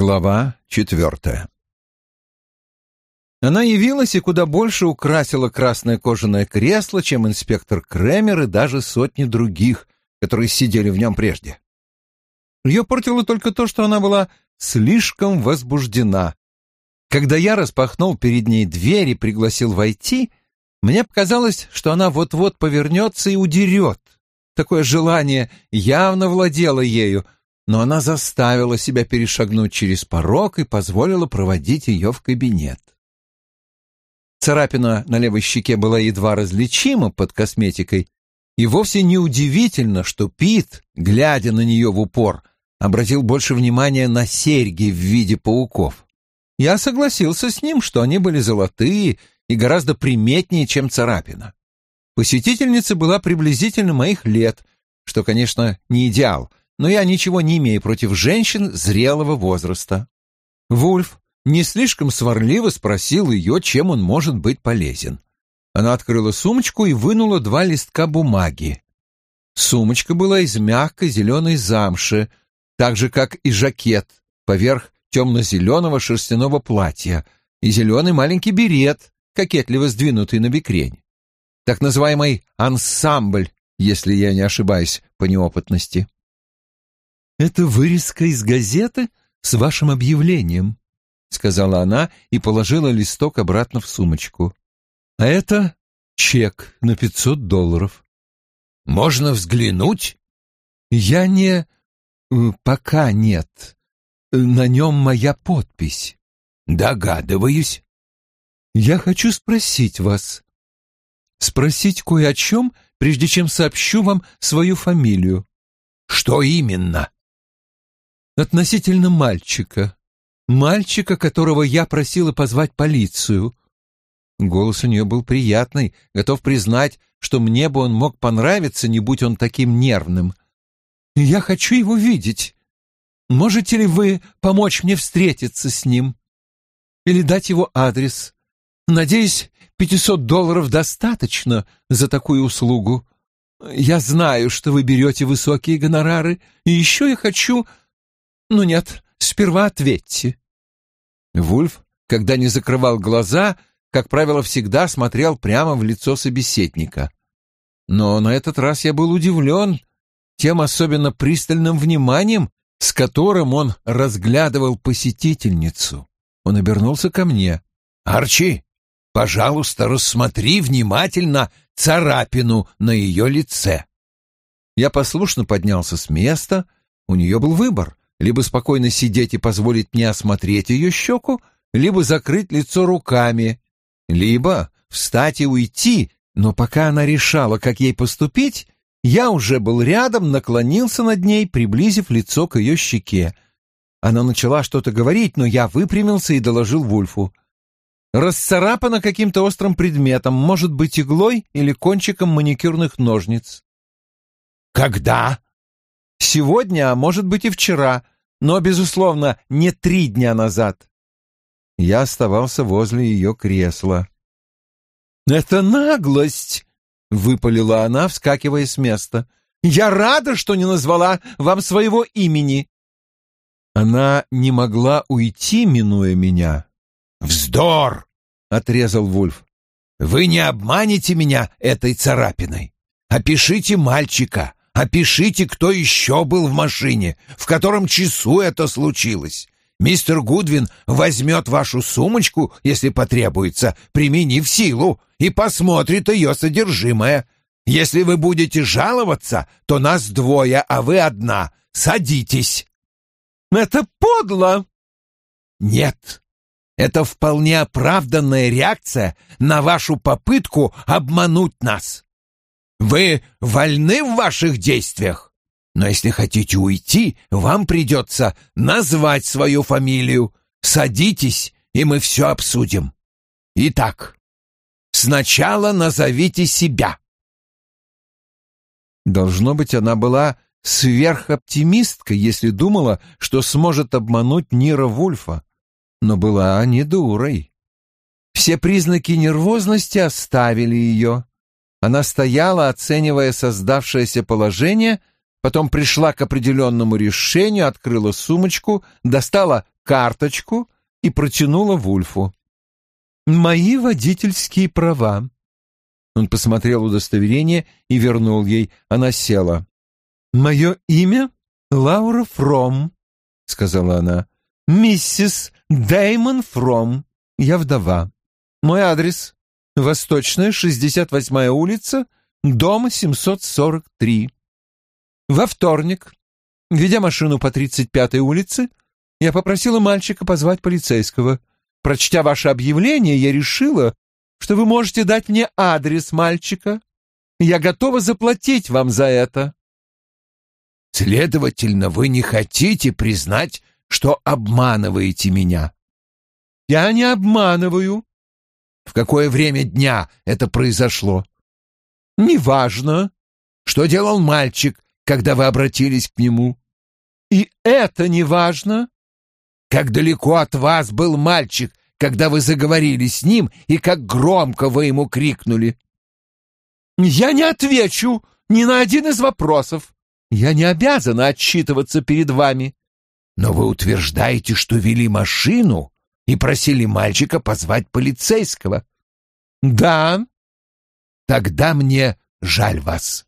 Глава четвертая Она явилась и куда больше украсила красное кожаное кресло, чем инспектор Кремер и даже сотни других, которые сидели в нем прежде. Ее портило только то, что она была слишком возбуждена. Когда я распахнул перед ней дверь и пригласил войти, мне показалось, что она вот-вот повернется и удерет. Такое желание явно владело ею — но она заставила себя перешагнуть через порог и позволила проводить ее в кабинет. Царапина на левой щеке была едва различима под косметикой, и вовсе не удивительно, что Пит, глядя на нее в упор, обратил больше внимания на серьги в виде пауков. Я согласился с ним, что они были золотые и гораздо приметнее, чем царапина. Посетительница была приблизительно моих лет, что, конечно, не идеал, но я ничего не имею против женщин зрелого возраста. Вульф не слишком сварливо спросил ее, чем он может быть полезен. Она открыла сумочку и вынула два листка бумаги. Сумочка была из мягкой зеленой замши, так же, как и жакет, поверх темно-зеленого шерстяного платья, и зеленый маленький берет, кокетливо сдвинутый на бекрень. Так называемый ансамбль, если я не ошибаюсь по неопытности. «Это вырезка из газеты с вашим объявлением», — сказала она и положила листок обратно в сумочку. «А это чек на пятьсот долларов». «Можно взглянуть?» «Я не... Э, пока нет. На нем моя подпись». «Догадываюсь». «Я хочу спросить вас. Спросить кое о чем, прежде чем сообщу вам свою фамилию». «Что именно?» Относительно мальчика. Мальчика, которого я просила позвать полицию. Голос у нее был приятный, готов признать, что мне бы он мог понравиться, не будь он таким нервным. Я хочу его видеть. Можете ли вы помочь мне встретиться с ним? Или дать его адрес? Надеюсь, пятисот долларов достаточно за такую услугу. Я знаю, что вы берете высокие гонорары, и еще я хочу «Ну нет, сперва ответьте». Вульф, когда не закрывал глаза, как правило, всегда смотрел прямо в лицо собеседника. Но на этот раз я был удивлен тем особенно пристальным вниманием, с которым он разглядывал посетительницу. Он обернулся ко мне. «Арчи, пожалуйста, рассмотри внимательно царапину на ее лице». Я послушно поднялся с места. У нее был выбор либо спокойно сидеть и позволить мне осмотреть ее щеку, либо закрыть лицо руками, либо встать и уйти, но пока она решала, как ей поступить, я уже был рядом, наклонился над ней, приблизив лицо к ее щеке. Она начала что-то говорить, но я выпрямился и доложил Вульфу. Расцарапана каким-то острым предметом, может быть, иглой или кончиком маникюрных ножниц. «Когда?» Сегодня, а может быть и вчера, но, безусловно, не три дня назад. Я оставался возле ее кресла. «Это наглость!» — выпалила она, вскакивая с места. «Я рада, что не назвала вам своего имени!» Она не могла уйти, минуя меня. «Вздор!» — отрезал Вульф. «Вы не обманете меня этой царапиной. Опишите мальчика, Опишите, кто еще был в машине, в котором часу это случилось. Мистер Гудвин возьмет вашу сумочку, если потребуется, применив силу, и посмотрит ее содержимое. Если вы будете жаловаться, то нас двое, а вы одна. Садитесь. Это подло. Нет, это вполне оправданная реакция на вашу попытку обмануть нас. Вы вольны в ваших действиях, но если хотите уйти, вам придется назвать свою фамилию. Садитесь, и мы все обсудим. Итак, сначала назовите себя. Должно быть, она была сверхоптимисткой, если думала, что сможет обмануть Нира Вульфа, но была не дурой. Все признаки нервозности оставили ее. Она стояла, оценивая создавшееся положение, потом пришла к определенному решению, открыла сумочку, достала карточку и протянула Вульфу. «Мои водительские права». Он посмотрел удостоверение и вернул ей. Она села. «Мое имя Лаура Фром», — сказала она. «Миссис Дэймон Фром. Я вдова. Мой адрес — Восточная, 68-я улица, дом 743. Во вторник, ведя машину по 35-й улице, я попросила мальчика позвать полицейского. Прочтя ваше объявление, я решила, что вы можете дать мне адрес мальчика. Я готова заплатить вам за это. Следовательно, вы не хотите признать, что обманываете меня. Я не обманываю. В какое время дня это произошло? Неважно. Что делал мальчик, когда вы обратились к нему? И это неважно. Как далеко от вас был мальчик, когда вы заговорили с ним, и как громко вы ему крикнули? Я не отвечу ни на один из вопросов. Я не обязана отчитываться перед вами. Но вы утверждаете, что вели машину и просили мальчика позвать полицейского. Да. Тогда мне жаль вас.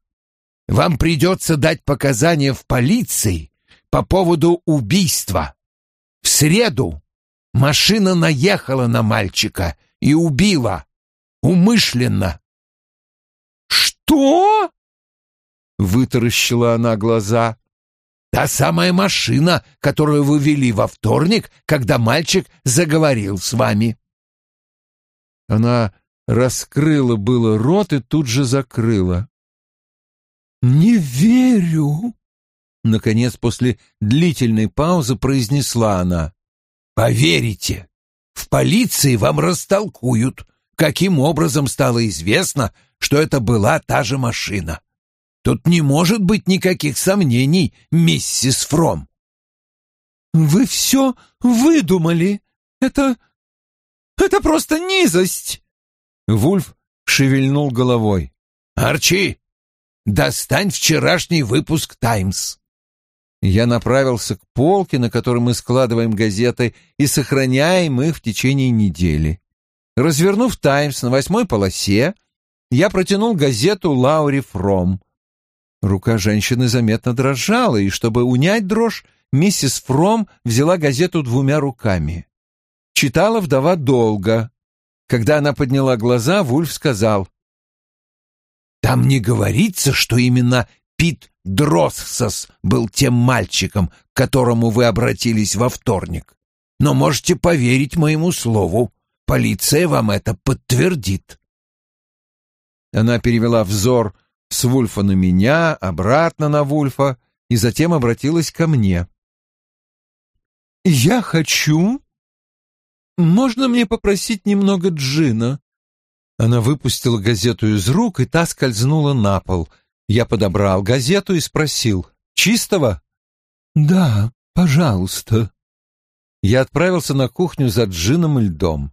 Вам придется дать показания в полиции по поводу убийства. В среду машина наехала на мальчика и убила. Умышленно. «Что?» — вытаращила она глаза. «Та самая машина, которую вы вели во вторник, когда мальчик заговорил с вами». Она раскрыла было рот и тут же закрыла. «Не верю!» Наконец, после длительной паузы произнесла она. «Поверите, в полиции вам растолкуют, каким образом стало известно, что это была та же машина. Тут не может быть никаких сомнений, миссис Фром». «Вы все выдумали. Это... это просто низость!» Вульф шевельнул головой. «Арчи, достань вчерашний выпуск «Таймс». Я направился к полке, на которой мы складываем газеты и сохраняем их в течение недели. Развернув «Таймс» на восьмой полосе, я протянул газету Лаури Фром. Рука женщины заметно дрожала, и чтобы унять дрожь, миссис Фром взяла газету двумя руками. Читала вдова долго. Когда она подняла глаза, Вульф сказал. «Там не говорится, что именно Пит Дроссос был тем мальчиком, к которому вы обратились во вторник. Но можете поверить моему слову. Полиция вам это подтвердит. Она перевела взор с Вульфа на меня, обратно на Вульфа, и затем обратилась ко мне. «Я хочу... Можно мне попросить немного джина?» Она выпустила газету из рук, и та скользнула на пол — я подобрал газету и спросил. «Чистого?» «Да, пожалуйста». Я отправился на кухню за джином и льдом.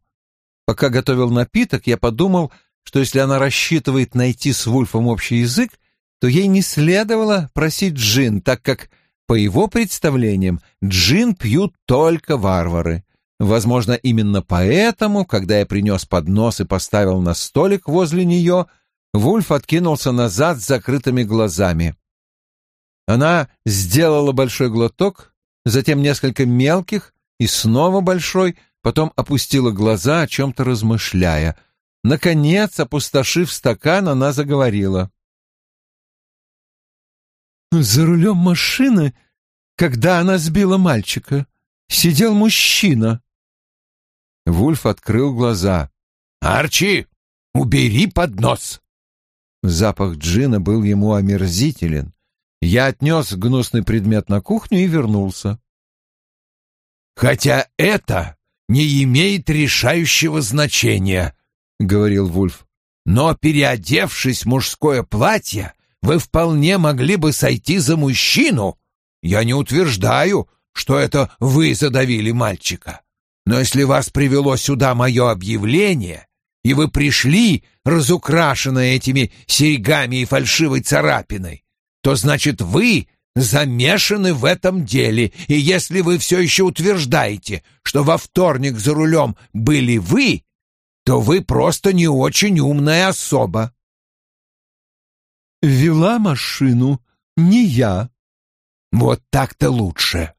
Пока готовил напиток, я подумал, что если она рассчитывает найти с Вульфом общий язык, то ей не следовало просить джин, так как, по его представлениям, джин пьют только варвары. Возможно, именно поэтому, когда я принес поднос и поставил на столик возле нее, Вульф откинулся назад с закрытыми глазами. Она сделала большой глоток, затем несколько мелких и снова большой, потом опустила глаза, о чем-то размышляя. Наконец, опустошив стакан, она заговорила. «За рулем машины, когда она сбила мальчика, сидел мужчина». Вульф открыл глаза. «Арчи, убери поднос!» Запах джина был ему омерзителен. Я отнес гнусный предмет на кухню и вернулся. «Хотя это не имеет решающего значения», — говорил Вульф. «Но, переодевшись в мужское платье, вы вполне могли бы сойти за мужчину. Я не утверждаю, что это вы задавили мальчика. Но если вас привело сюда мое объявление, и вы пришли, разукрашенная этими серьгами и фальшивой царапиной, то значит вы замешаны в этом деле, и если вы все еще утверждаете, что во вторник за рулем были вы, то вы просто не очень умная особа. Вела машину не я. Вот так-то лучше.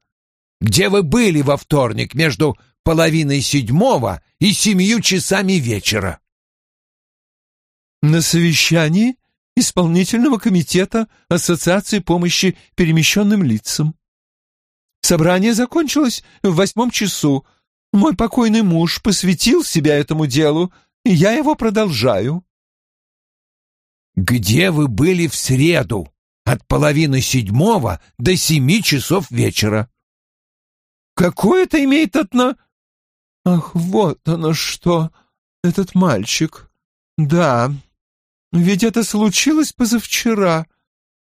Где вы были во вторник между половиной седьмого и семью часами вечера? На совещании исполнительного комитета Ассоциации помощи перемещенным лицам. Собрание закончилось в восьмом часу. Мой покойный муж посвятил себя этому делу, и я его продолжаю. Где вы были в среду от половины седьмого до семи часов вечера? Какое это имеет отно... Ах, вот оно что, этот мальчик. Да, ведь это случилось позавчера.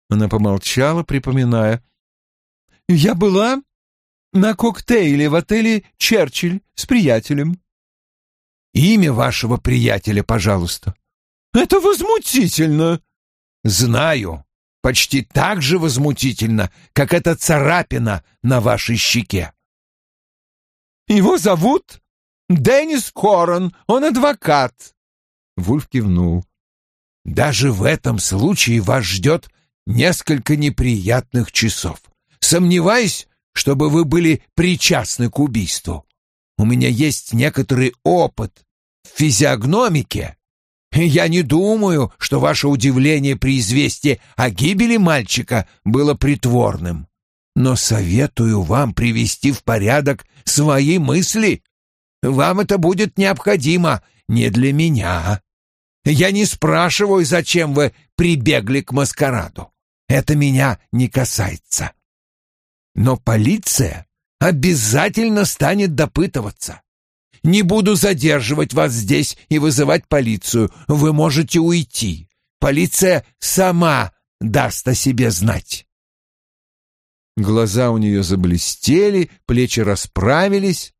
Она помолчала, припоминая. Я была на коктейле в отеле «Черчилль» с приятелем. Имя вашего приятеля, пожалуйста. Это возмутительно. Знаю. Почти так же возмутительно, как эта царапина на вашей щеке. Его зовут Деннис Корон, он адвокат. Вульф кивнул. Даже в этом случае вас ждет несколько неприятных часов. Сомневаюсь, чтобы вы были причастны к убийству. У меня есть некоторый опыт в физиогномике. Я не думаю, что ваше удивление при известии о гибели мальчика было притворным. Но советую вам привести в порядок свои мысли. Вам это будет необходимо не для меня, я не спрашиваю, зачем вы прибегли к маскараду. Это меня не касается. Но полиция обязательно станет допытываться. Не буду задерживать вас здесь и вызывать полицию. Вы можете уйти. Полиция сама даст о себе знать. Глаза у нее заблестели, плечи расправились.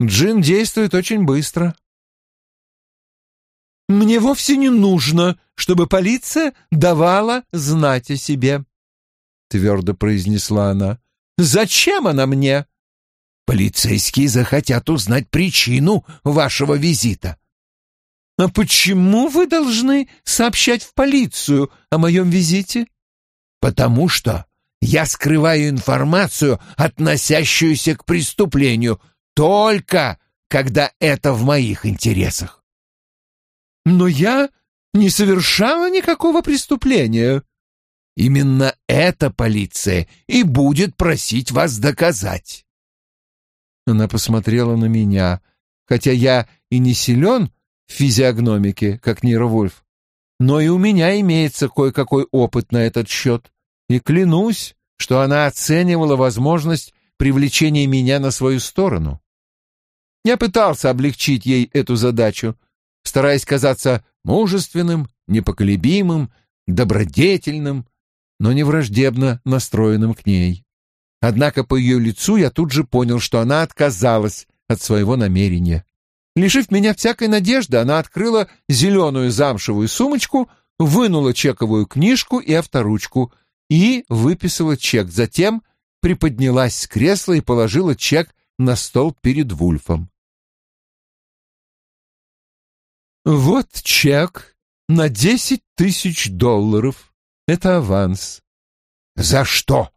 Джин действует очень быстро. Мне вовсе не нужно, чтобы полиция давала знать о себе, твердо произнесла она. Зачем она мне? Полицейские захотят узнать причину вашего визита. А почему вы должны сообщать в полицию о моем визите? Потому что я скрываю информацию, относящуюся к преступлению, только когда это в моих интересах. Но я не совершала никакого преступления. Именно эта полиция и будет просить вас доказать. Она посмотрела на меня, хотя я и не силен в физиогномике, как нейровольф, но и у меня имеется кое-какой опыт на этот счет, и клянусь, что она оценивала возможность привлечения меня на свою сторону. Я пытался облегчить ей эту задачу, стараясь казаться мужественным, непоколебимым, добродетельным, но не враждебно настроенным к ней. Однако по ее лицу я тут же понял, что она отказалась от своего намерения. Лишив меня всякой надежды, она открыла зеленую замшевую сумочку, вынула чековую книжку и авторучку и выписала чек. Затем приподнялась с кресла и положила чек на стол перед Вульфом. «Вот чек на десять тысяч долларов. Это аванс». «За что?»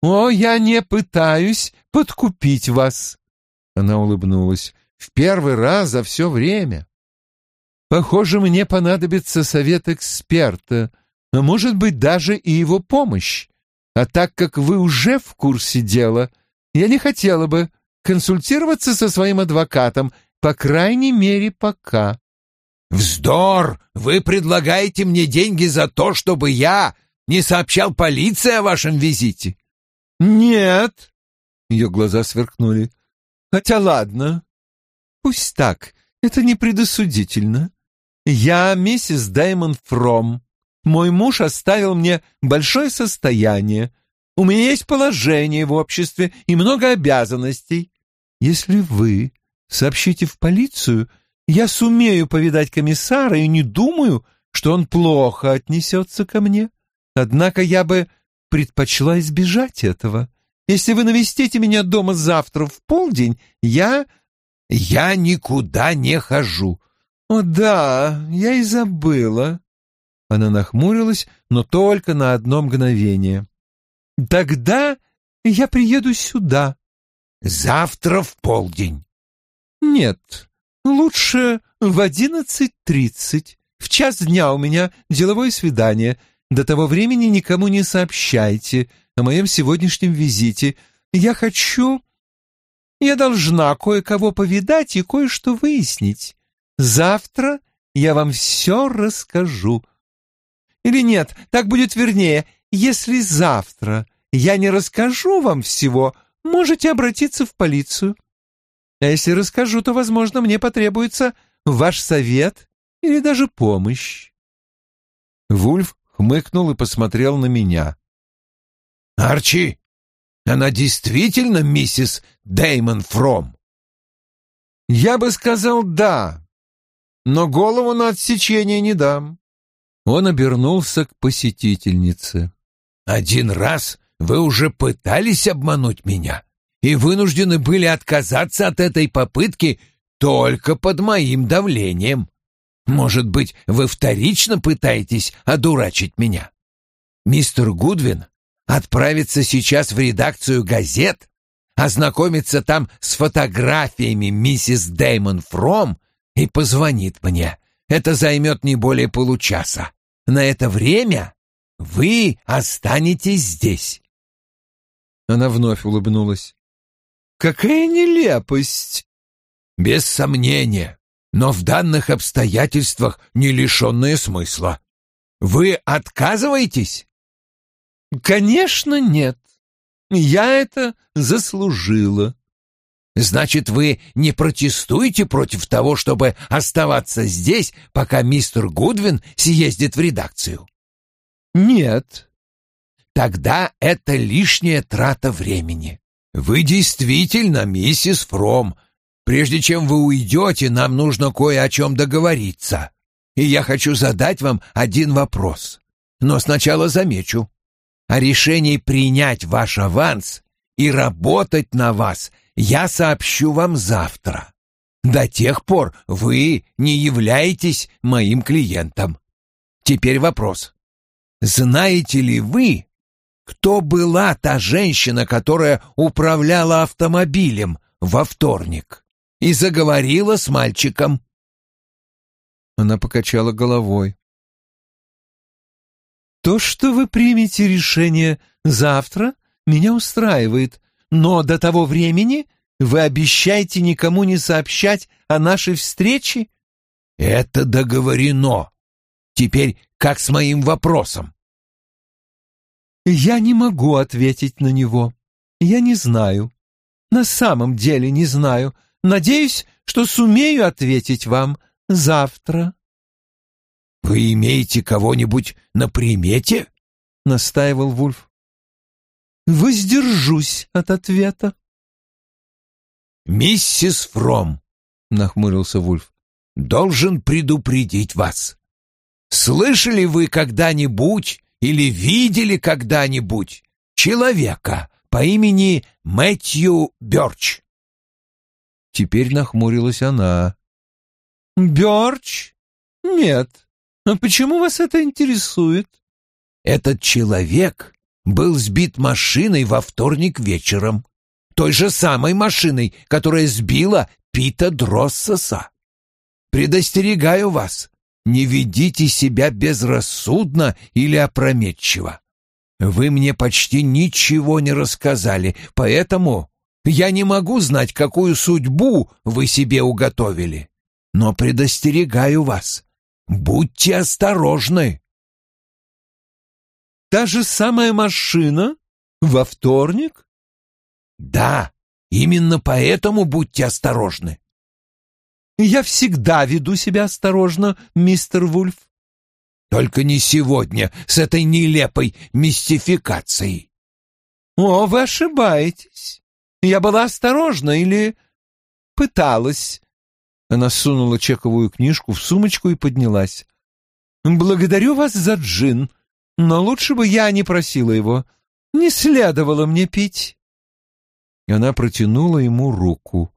«О, я не пытаюсь подкупить вас», — она улыбнулась, — «в первый раз за все время. Похоже, мне понадобится совет эксперта, а может быть даже и его помощь. А так как вы уже в курсе дела, я не хотела бы консультироваться со своим адвокатом, по крайней мере, пока. «Вздор! Вы предлагаете мне деньги за то, чтобы я не сообщал полиции о вашем визите?» «Нет!» — ее глаза сверкнули. «Хотя ладно. Пусть так. Это не предосудительно. Я миссис Дэймон Фром. Мой муж оставил мне большое состояние. У меня есть положение в обществе и много обязанностей. Если вы сообщите в полицию, я сумею повидать комиссара и не думаю, что он плохо отнесется ко мне. Однако я бы предпочла избежать этого. Если вы навестите меня дома завтра в полдень, я...» «Я никуда не хожу». «О да, я и забыла». Она нахмурилась, но только на одно мгновение. «Тогда я приеду сюда». «Завтра в полдень». «Нет, лучше в одиннадцать тридцать. В час дня у меня деловое свидание. До того времени никому не сообщайте о моем сегодняшнем визите. Я хочу... Я должна кое-кого повидать и кое-что выяснить. Завтра я вам все расскажу. Или нет, так будет вернее. Если завтра я не расскажу вам всего, можете обратиться в полицию. А если расскажу, то, возможно, мне потребуется ваш совет или даже помощь. Вульф хмыкнул и посмотрел на меня. «Арчи, она действительно миссис Дэймон Фром?» «Я бы сказал «да», но голову на отсечение не дам». Он обернулся к посетительнице. «Один раз вы уже пытались обмануть меня и вынуждены были отказаться от этой попытки только под моим давлением. Может быть, вы вторично пытаетесь одурачить меня? Мистер Гудвин отправится сейчас в редакцию газет, ознакомится там с фотографиями миссис Дэймон Фром и позвонит мне. Это займет не более получаса. На это время вы останетесь здесь. Она вновь улыбнулась. «Какая нелепость!» «Без сомнения но в данных обстоятельствах не лишенные смысла. Вы отказываетесь? Конечно, нет. Я это заслужила. Значит, вы не протестуете против того, чтобы оставаться здесь, пока мистер Гудвин съездит в редакцию? Нет. Тогда это лишняя трата времени. Вы действительно миссис Фром, Прежде чем вы уйдете, нам нужно кое о чем договориться. И я хочу задать вам один вопрос. Но сначала замечу. О решении принять ваш аванс и работать на вас я сообщу вам завтра. До тех пор вы не являетесь моим клиентом. Теперь вопрос. Знаете ли вы, кто была та женщина, которая управляла автомобилем во вторник? и заговорила с мальчиком. Она покачала головой. То, что вы примете решение завтра, меня устраивает, но до того времени вы обещаете никому не сообщать о нашей встрече? Это договорено. Теперь как с моим вопросом? Я не могу ответить на него. Я не знаю. На самом деле не знаю. Надеюсь, что сумею ответить вам завтра». «Вы имеете кого-нибудь на примете?» — настаивал Вульф. «Воздержусь от ответа». «Миссис Фром», — нахмурился Вульф, — «должен предупредить вас. Слышали вы когда-нибудь или видели когда-нибудь человека по имени Мэтью Бёрч?» Теперь нахмурилась она. «Бёрч? Нет. А почему вас это интересует?» «Этот человек был сбит машиной во вторник вечером. Той же самой машиной, которая сбила Пита Дроссоса. Предостерегаю вас, не ведите себя безрассудно или опрометчиво. Вы мне почти ничего не рассказали, поэтому я не могу знать, какую судьбу вы себе уготовили, но предостерегаю вас, будьте осторожны. Та же самая машина во вторник? Да, именно поэтому будьте осторожны. Я всегда веду себя осторожно, мистер Вульф. Только не сегодня с этой нелепой мистификацией. О, вы ошибаетесь. Я была осторожна или пыталась. Она сунула чековую книжку в сумочку и поднялась. «Благодарю вас за джин, но лучше бы я не просила его. Не следовало мне пить. Она протянула ему руку.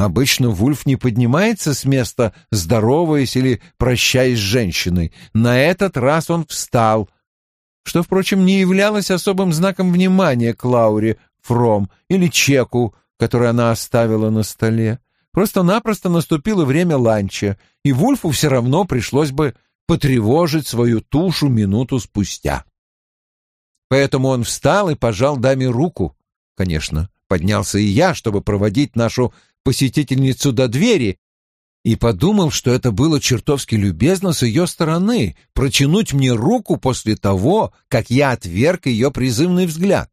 Обычно Вульф не поднимается с места, здороваясь или прощаясь с женщиной. На этот раз он встал, что, впрочем, не являлось особым знаком внимания к Лауре Фром или чеку, который она оставила на столе. Просто-напросто наступило время ланча, и Вульфу все равно пришлось бы потревожить свою тушу минуту спустя. Поэтому он встал и пожал даме руку. Конечно, поднялся и я, чтобы проводить нашу посетительницу до двери, и подумал, что это было чертовски любезно с ее стороны протянуть мне руку после того, как я отверг ее призывный взгляд.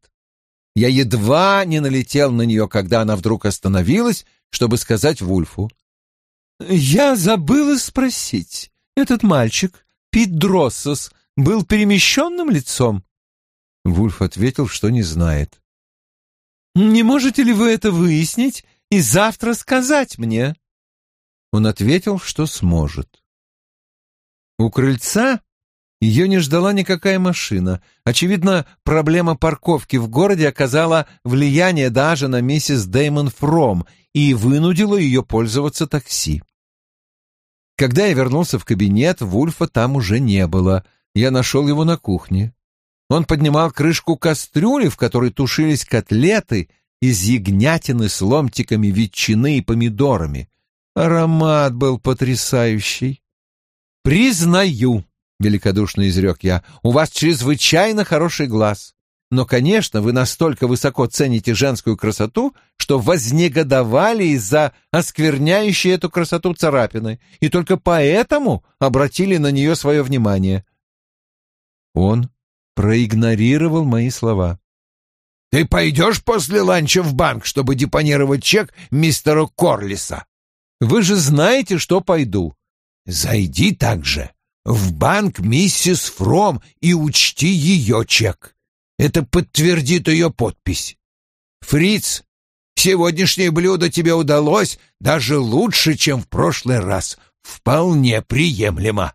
Я едва не налетел на нее, когда она вдруг остановилась, чтобы сказать Вульфу. «Я забыла спросить, этот мальчик, Пит Дроссос, был перемещенным лицом?» Вульф ответил, что не знает. «Не можете ли вы это выяснить и завтра сказать мне?» Он ответил, что сможет. У крыльца ее не ждала никакая машина. Очевидно, проблема парковки в городе оказала влияние даже на миссис Дэймон Фром и вынудила ее пользоваться такси. Когда я вернулся в кабинет, Вульфа там уже не было. Я нашел его на кухне. Он поднимал крышку кастрюли, в которой тушились котлеты из ягнятины с ломтиками ветчины и помидорами. Аромат был потрясающий. «Признаю», — великодушно изрек я, — «у вас чрезвычайно хороший глаз. Но, конечно, вы настолько высоко цените женскую красоту, что вознегодовали из-за оскверняющей эту красоту царапины, и только поэтому обратили на нее свое внимание». Он проигнорировал мои слова. «Ты пойдешь после ланча в банк, чтобы депонировать чек мистеру Корлиса?» «Вы же знаете, что пойду». «Зайди также в банк миссис Фром и учти ее чек. Это подтвердит ее подпись. Фриц, сегодняшнее блюдо тебе удалось даже лучше, чем в прошлый раз. Вполне приемлемо».